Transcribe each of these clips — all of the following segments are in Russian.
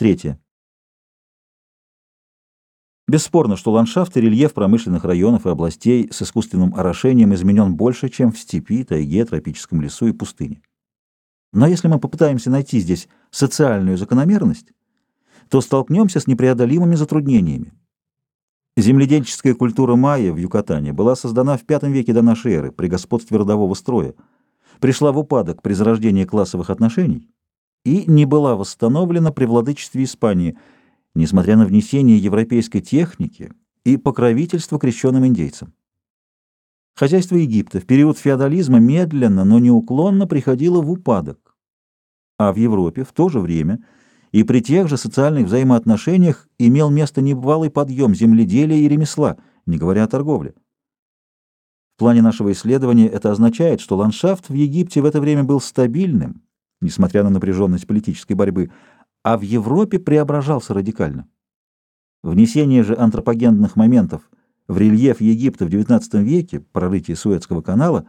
Третье. Бесспорно, что ландшафт и рельеф промышленных районов и областей с искусственным орошением изменен больше, чем в степи, тайге, тропическом лесу и пустыне. Но если мы попытаемся найти здесь социальную закономерность, то столкнемся с непреодолимыми затруднениями. Земледельческая культура майя в Юкатане была создана в V веке до эры при господстве родового строя, пришла в упадок при зарождении классовых отношений и не была восстановлена при владычестве Испании – несмотря на внесение европейской техники и покровительство крещенным индейцам. Хозяйство Египта в период феодализма медленно, но неуклонно приходило в упадок. А в Европе в то же время и при тех же социальных взаимоотношениях имел место небывалый подъем земледелия и ремесла, не говоря о торговле. В плане нашего исследования это означает, что ландшафт в Египте в это время был стабильным, несмотря на напряженность политической борьбы, а в Европе преображался радикально. Внесение же антропогенных моментов в рельеф Египта в XIX веке, прорытие Суэцкого канала,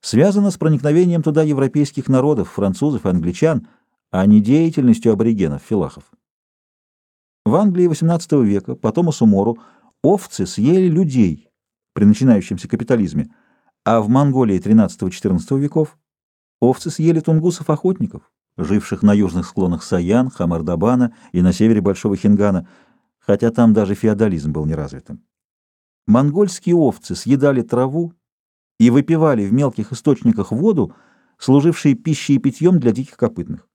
связано с проникновением туда европейских народов, французов и англичан, а не деятельностью аборигенов-филахов. В Англии XVIII века, по Томасу Мору, овцы съели людей при начинающемся капитализме, а в Монголии XIII-XIV веков овцы съели тунгусов-охотников, живших на южных склонах Саян, Хамардабана и на севере Большого Хингана, хотя там даже феодализм был неразвитым. Монгольские овцы съедали траву и выпивали в мелких источниках воду, служившие пищей и питьем для диких копытных.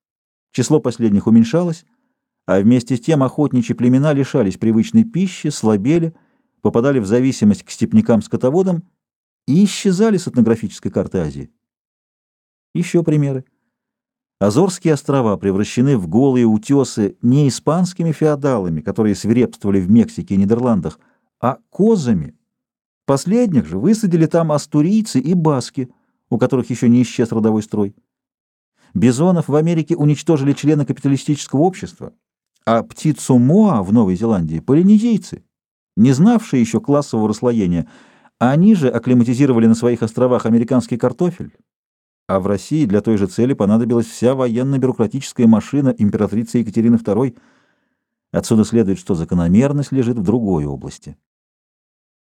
Число последних уменьшалось, а вместе с тем охотничьи племена лишались привычной пищи, слабели, попадали в зависимость к степнякам-скотоводам и исчезали с этнографической карты Азии. Еще примеры. Азорские острова превращены в голые утесы не испанскими феодалами, которые свирепствовали в Мексике и Нидерландах, а козами. Последних же высадили там астурийцы и баски, у которых еще не исчез родовой строй. Бизонов в Америке уничтожили члены капиталистического общества, а птицу Моа в Новой Зеландии – полинезийцы, не знавшие еще классового расслоения. Они же акклиматизировали на своих островах американский картофель, а в России для той же цели понадобилась вся военно-бюрократическая машина императрицы Екатерины II. Отсюда следует, что закономерность лежит в другой области.